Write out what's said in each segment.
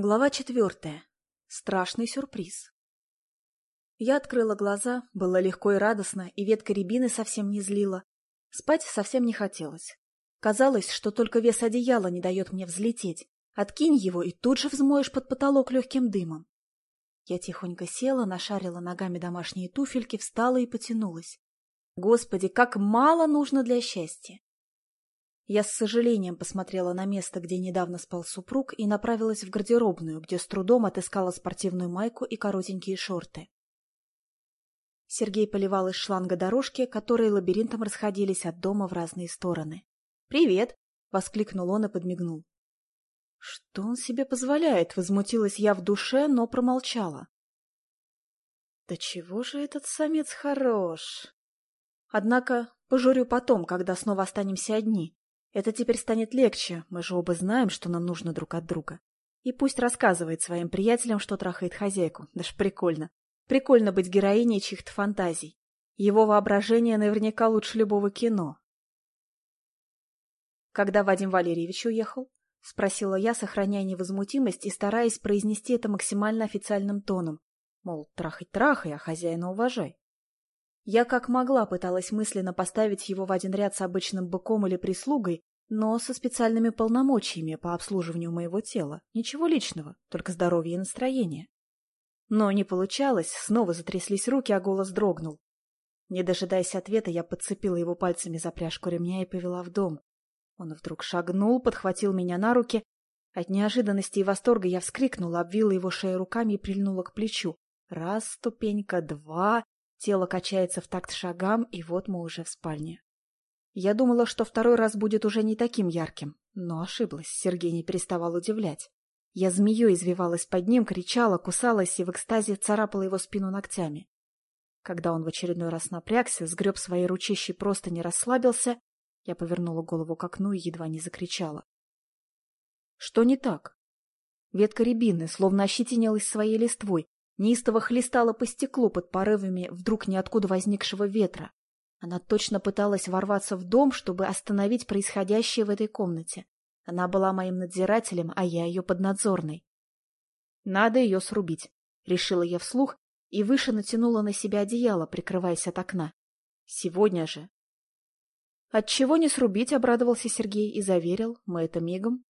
Глава четвертая. Страшный сюрприз. Я открыла глаза, было легко и радостно, и ветка рябины совсем не злила. Спать совсем не хотелось. Казалось, что только вес одеяла не дает мне взлететь. Откинь его, и тут же взмоешь под потолок легким дымом. Я тихонько села, нашарила ногами домашние туфельки, встала и потянулась. Господи, как мало нужно для счастья! Я с сожалением посмотрела на место, где недавно спал супруг, и направилась в гардеробную, где с трудом отыскала спортивную майку и коротенькие шорты. Сергей поливал из шланга дорожки, которые лабиринтом расходились от дома в разные стороны. «Привет!» — воскликнул он и подмигнул. «Что он себе позволяет?» — возмутилась я в душе, но промолчала. «Да чего же этот самец хорош!» Однако пожурю потом, когда снова останемся одни. Это теперь станет легче, мы же оба знаем, что нам нужно друг от друга. И пусть рассказывает своим приятелям, что трахает хозяйку. Даже прикольно. Прикольно быть героиней чьих-то фантазий. Его воображение наверняка лучше любого кино. Когда Вадим Валерьевич уехал? — спросила я, сохраняя невозмутимость и стараясь произнести это максимально официальным тоном. Мол, трахай-трахай, а хозяина уважай. Я как могла пыталась мысленно поставить его в один ряд с обычным быком или прислугой, но со специальными полномочиями по обслуживанию моего тела. Ничего личного, только здоровье и настроение. Но не получалось, снова затряслись руки, а голос дрогнул. Не дожидаясь ответа, я подцепила его пальцами за пряжку ремня и повела в дом. Он вдруг шагнул, подхватил меня на руки. От неожиданности и восторга я вскрикнула, обвила его шею руками и прильнула к плечу. Раз ступенька, два, Тело качается в такт шагам, и вот мы уже в спальне. Я думала, что второй раз будет уже не таким ярким, но ошиблась, Сергей не переставал удивлять. Я змеей извивалась под ним, кричала, кусалась и в экстазе царапала его спину ногтями. Когда он в очередной раз напрягся, сгреб свои ручищи просто не расслабился, я повернула голову к окну и едва не закричала. Что не так? Ветка рябины словно ощетинилась своей листвой, неистово хлестала по стеклу под порывами вдруг ниоткуда возникшего ветра. Она точно пыталась ворваться в дом, чтобы остановить происходящее в этой комнате. Она была моим надзирателем, а я ее поднадзорной. Надо ее срубить, решила я вслух и выше натянула на себя одеяло, прикрываясь от окна. Сегодня же. Отчего не срубить, обрадовался Сергей и заверил, мы это мигом.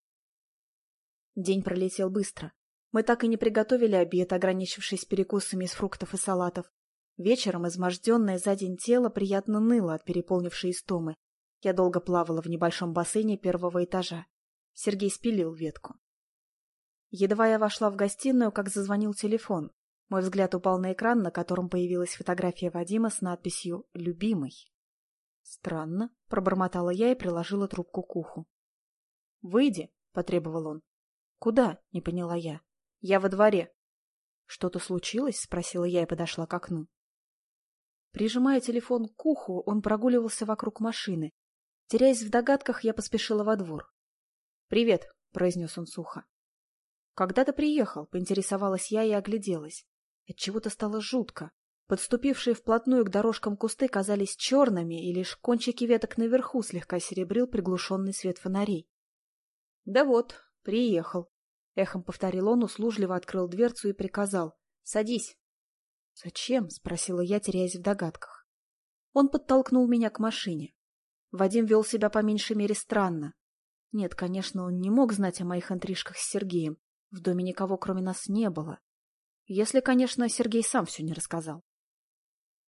День пролетел быстро. Мы так и не приготовили обед, ограничившись перекусами из фруктов и салатов. Вечером изможденное за день тело приятно ныло от переполнившей истомы. Я долго плавала в небольшом бассейне первого этажа. Сергей спилил ветку. Едва я вошла в гостиную, как зазвонил телефон. Мой взгляд упал на экран, на котором появилась фотография Вадима с надписью «Любимый». «Странно», — пробормотала я и приложила трубку к уху. «Выйди», — потребовал он. «Куда?» — не поняла я. Я во дворе. Что-то случилось? Спросила я и подошла к окну. Прижимая телефон к уху, он прогуливался вокруг машины. Теряясь в догадках, я поспешила во двор. «Привет», — произнес он сухо. «Когда ты приехал?» — поинтересовалась я и огляделась. Отчего-то стало жутко. Подступившие вплотную к дорожкам кусты казались черными, и лишь кончики веток наверху слегка серебрил приглушенный свет фонарей. «Да вот, приехал», Эхом повторил он, услужливо открыл дверцу и приказал. «Садись». «Зачем?» — спросила я, теряясь в догадках. Он подтолкнул меня к машине. Вадим вел себя по меньшей мере странно. Нет, конечно, он не мог знать о моих интрижках с Сергеем. В доме никого, кроме нас, не было. Если, конечно, Сергей сам все не рассказал.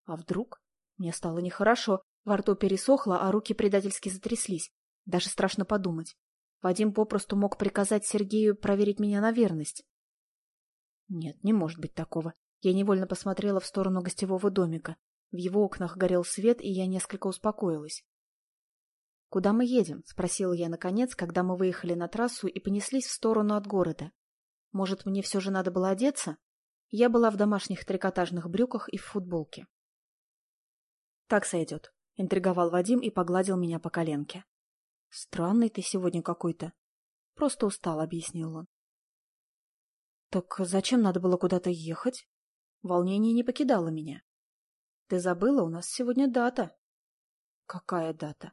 А вдруг? Мне стало нехорошо, во рту пересохло, а руки предательски затряслись. Даже страшно подумать. Вадим попросту мог приказать Сергею проверить меня на верность. Нет, не может быть такого. Я невольно посмотрела в сторону гостевого домика. В его окнах горел свет, и я несколько успокоилась. «Куда мы едем?» — спросила я наконец, когда мы выехали на трассу и понеслись в сторону от города. «Может, мне все же надо было одеться?» Я была в домашних трикотажных брюках и в футболке. «Так сойдет», — интриговал Вадим и погладил меня по коленке. Странный ты сегодня какой-то. Просто устал, объяснил он. Так зачем надо было куда-то ехать? Волнение не покидало меня. Ты забыла, у нас сегодня дата. Какая дата?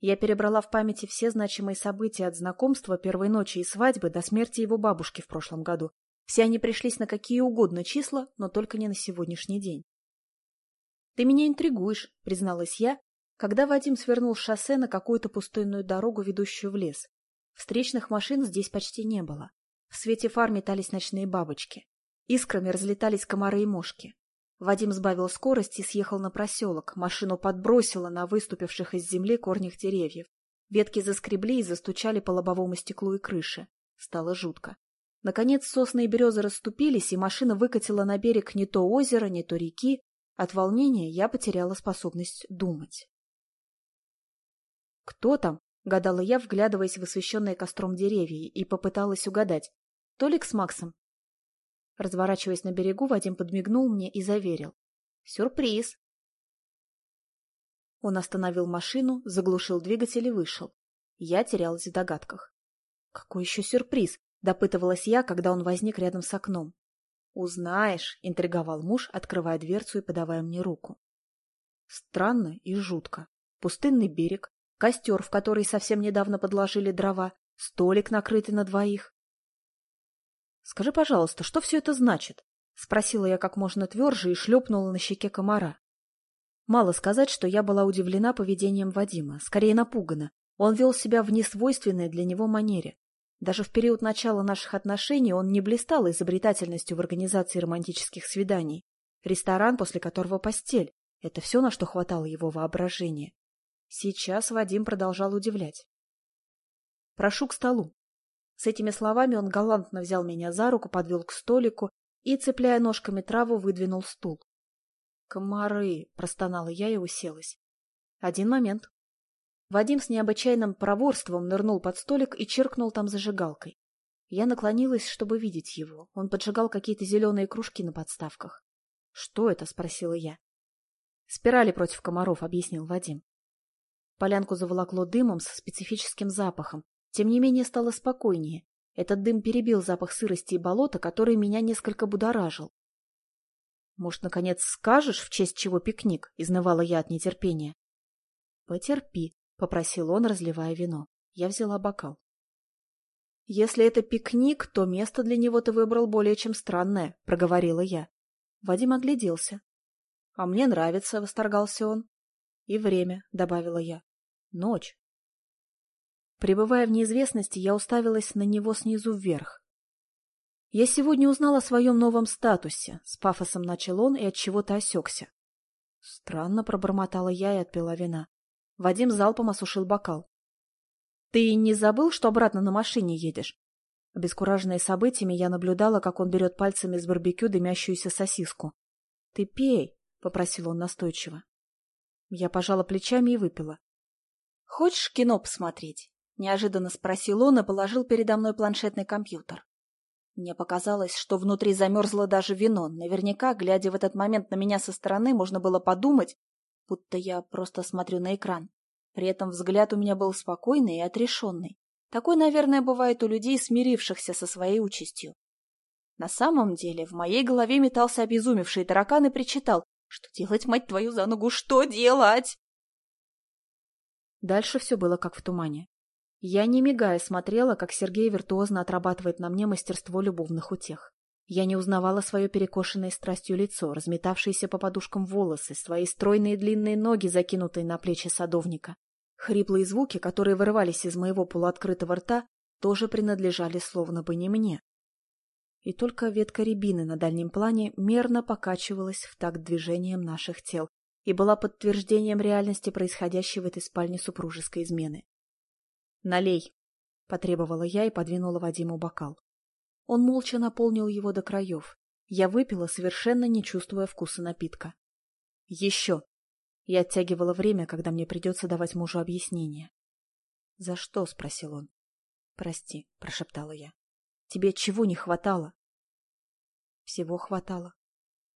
Я перебрала в памяти все значимые события от знакомства, первой ночи и свадьбы до смерти его бабушки в прошлом году. Все они пришлись на какие угодно числа, но только не на сегодняшний день. — Ты меня интригуешь, — призналась я, когда Вадим свернул с шоссе на какую-то пустынную дорогу, ведущую в лес. Встречных машин здесь почти не было. В свете фар метались ночные бабочки. Искрами разлетались комары и мошки. Вадим сбавил скорость и съехал на проселок. Машину подбросило на выступивших из земли корнях деревьев. Ветки заскребли и застучали по лобовому стеклу и крыше. Стало жутко. Наконец сосны и березы расступились, и машина выкатила на берег не то озеро, не то реки. От волнения я потеряла способность думать. «Кто там?» — гадала я, вглядываясь в освещенные костром деревья, и попыталась угадать. «Толик с Максом?» Разворачиваясь на берегу, Вадим подмигнул мне и заверил. «Сюрприз!» Он остановил машину, заглушил двигатель и вышел. Я терялась в догадках. «Какой еще сюрприз?» — допытывалась я, когда он возник рядом с окном. «Узнаешь», — интриговал муж, открывая дверцу и подавая мне руку. Странно и жутко. Пустынный берег, костер, в который совсем недавно подложили дрова, столик, накрытый на двоих. «Скажи, пожалуйста, что все это значит?» — спросила я как можно тверже и шлепнула на щеке комара. Мало сказать, что я была удивлена поведением Вадима, скорее напугана. Он вел себя в несвойственной для него манере. Даже в период начала наших отношений он не блистал изобретательностью в организации романтических свиданий. Ресторан, после которого постель — это все, на что хватало его воображения. Сейчас Вадим продолжал удивлять. «Прошу к столу», с этими словами он галантно взял меня за руку, подвел к столику и, цепляя ножками траву, выдвинул стул. «Комары!» — простонала я и уселась. «Один момент». Вадим с необычайным проворством нырнул под столик и черкнул там зажигалкой. Я наклонилась, чтобы видеть его. Он поджигал какие-то зеленые кружки на подставках. «Что это?» — спросила я. «Спирали против комаров», — объяснил Вадим. Полянку заволокло дымом со специфическим запахом, тем не менее стало спокойнее. Этот дым перебил запах сырости и болота, который меня несколько будоражил. «Может, наконец скажешь, в честь чего пикник?» — изнывала я от нетерпения. «Потерпи», — попросил он, разливая вино. Я взяла бокал. «Если это пикник, то место для него ты выбрал более чем странное», — проговорила я. Вадим огляделся. «А мне нравится», — восторгался он. «И время», — добавила я. «Ночь». Пребывая в неизвестности, я уставилась на него снизу вверх. «Я сегодня узнал о своем новом статусе», — с пафосом начал он и от чего-то осекся. Странно пробормотала я и отпила вина. Вадим залпом осушил бокал. «Ты не забыл, что обратно на машине едешь?» Обескураженная событиями, я наблюдала, как он берет пальцами с барбекю дымящуюся сосиску. «Ты пей», — попросил он настойчиво. Я пожала плечами и выпила. «Хочешь кино посмотреть?» Неожиданно спросил он и положил передо мной планшетный компьютер. Мне показалось, что внутри замерзло даже вино. Наверняка, глядя в этот момент на меня со стороны, можно было подумать, будто я просто смотрю на экран. При этом взгляд у меня был спокойный и отрешенный. Такой, наверное, бывает у людей, смирившихся со своей участью. На самом деле, в моей голове метался обезумевший таракан и причитал, что делать, мать твою, за ногу, что делать? Дальше все было как в тумане. Я, не мигая, смотрела, как Сергей виртуозно отрабатывает на мне мастерство любовных утех. Я не узнавала свое перекошенное страстью лицо, разметавшиеся по подушкам волосы, свои стройные длинные ноги, закинутые на плечи садовника. Хриплые звуки, которые вырывались из моего полуоткрытого рта, тоже принадлежали словно бы не мне. И только ветка рябины на дальнем плане мерно покачивалась в такт движением наших тел и была подтверждением реальности происходящей в этой спальне супружеской измены. «Налей!» — потребовала я и подвинула Вадиму бокал. Он молча наполнил его до краев. Я выпила, совершенно не чувствуя вкуса напитка. «Еще!» Я оттягивала время, когда мне придется давать мужу объяснение. «За что?» — спросил он. «Прости», — прошептала я. «Тебе чего не хватало?» «Всего хватало».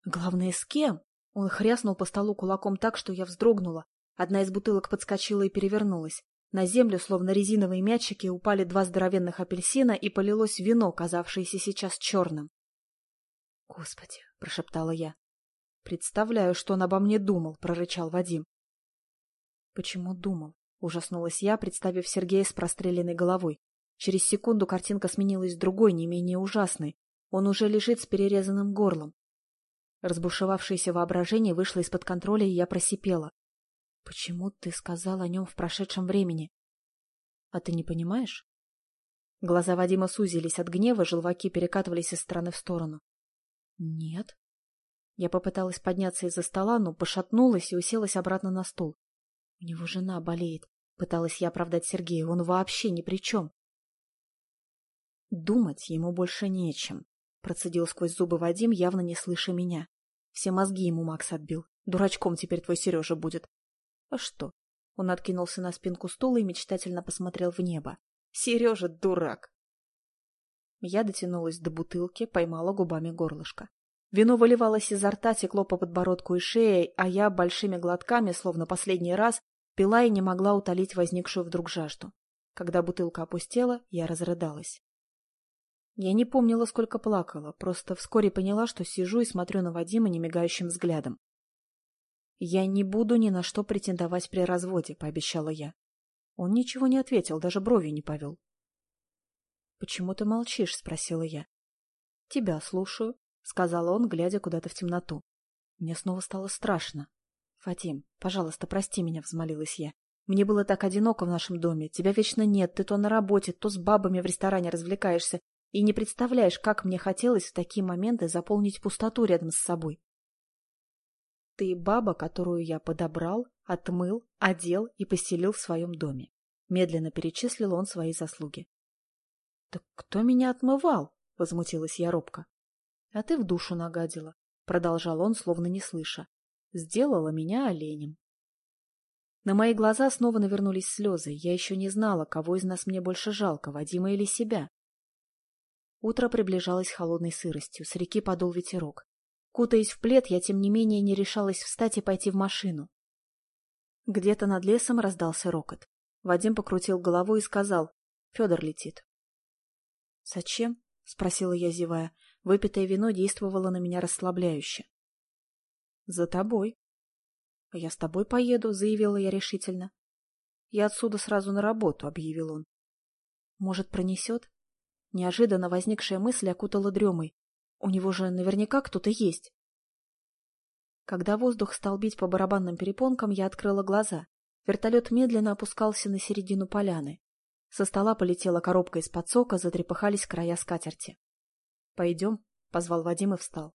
«Главное, с кем?» Он хряснул по столу кулаком так, что я вздрогнула. Одна из бутылок подскочила и перевернулась. На землю, словно резиновые мячики, упали два здоровенных апельсина и полилось вино, казавшееся сейчас черным. — Господи! — прошептала я. — Представляю, что он обо мне думал, — прорычал Вадим. — Почему думал? Ужаснулась я, представив Сергея с простреленной головой. Через секунду картинка сменилась другой, не менее ужасной. Он уже лежит с перерезанным горлом. Разбушевавшееся воображение вышло из-под контроля, и я просипела. — Почему ты сказал о нем в прошедшем времени? — А ты не понимаешь? Глаза Вадима сузились от гнева, желваки перекатывались из стороны в сторону. — Нет. Я попыталась подняться из-за стола, но пошатнулась и уселась обратно на стул. — У него жена болеет. Пыталась я оправдать Сергея. Он вообще ни при чем. Думать ему больше нечем. Процедил сквозь зубы Вадим, явно не слыша меня. Все мозги ему Макс отбил. Дурачком теперь твой Сережа будет. А что? Он откинулся на спинку стула и мечтательно посмотрел в небо. Сережа дурак. Я дотянулась до бутылки, поймала губами горлышко. Вино выливалось изо рта, текло по подбородку и шее, а я большими глотками, словно последний раз, пила и не могла утолить возникшую вдруг жажду. Когда бутылка опустела, я разрыдалась. Я не помнила, сколько плакала, просто вскоре поняла, что сижу и смотрю на Вадима немигающим взглядом. «Я не буду ни на что претендовать при разводе», — пообещала я. Он ничего не ответил, даже бровью не повел. «Почему ты молчишь?» — спросила я. «Тебя слушаю», — сказал он, глядя куда-то в темноту. Мне снова стало страшно. «Фатим, пожалуйста, прости меня», — взмолилась я. «Мне было так одиноко в нашем доме. Тебя вечно нет, ты то на работе, то с бабами в ресторане развлекаешься. И не представляешь, как мне хотелось в такие моменты заполнить пустоту рядом с собой. Ты баба, которую я подобрал, отмыл, одел и поселил в своем доме. Медленно перечислил он свои заслуги. — Так кто меня отмывал? — возмутилась я робко. — А ты в душу нагадила, — продолжал он, словно не слыша. Сделала меня оленем. На мои глаза снова навернулись слезы. Я еще не знала, кого из нас мне больше жалко, Вадима или себя. Утро приближалось холодной сыростью, с реки подул ветерок. Кутаясь в плед, я, тем не менее, не решалась встать и пойти в машину. Где-то над лесом раздался рокот. Вадим покрутил головой и сказал, «Федор летит». «Зачем?» — спросила я, зевая. Выпитое вино действовало на меня расслабляюще. «За тобой». «Я с тобой поеду», — заявила я решительно. «Я отсюда сразу на работу», — объявил он. «Может, пронесет?» Неожиданно возникшая мысль окутала дремой. У него же наверняка кто-то есть. Когда воздух стал бить по барабанным перепонкам, я открыла глаза. Вертолет медленно опускался на середину поляны. Со стола полетела коробка из-под сока, затрепыхались края скатерти. — Пойдем, — позвал Вадим и встал.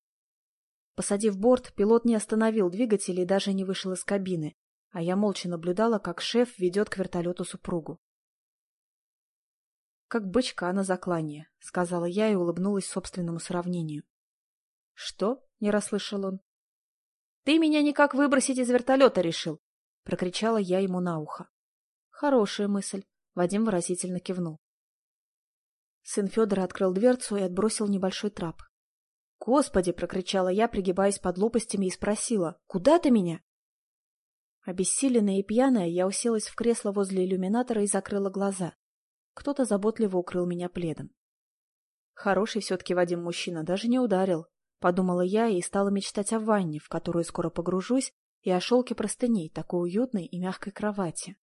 Посадив борт, пилот не остановил двигатель и даже не вышел из кабины, а я молча наблюдала, как шеф ведет к вертолету супругу как бычка на заклание, — сказала я и улыбнулась собственному сравнению. — Что? — не расслышал он. — Ты меня никак выбросить из вертолета решил! — прокричала я ему на ухо. — Хорошая мысль, — Вадим выразительно кивнул. Сын Федора открыл дверцу и отбросил небольшой трап. «Господи!» — прокричала я, пригибаясь под лопастями, и спросила. «Куда ты меня?» Обессиленная и пьяная, я уселась в кресло возле иллюминатора и закрыла глаза. Кто-то заботливо укрыл меня пледом. Хороший все-таки Вадим мужчина, даже не ударил. Подумала я и стала мечтать о ванне, в которую скоро погружусь, и о шелке простыней, такой уютной и мягкой кровати.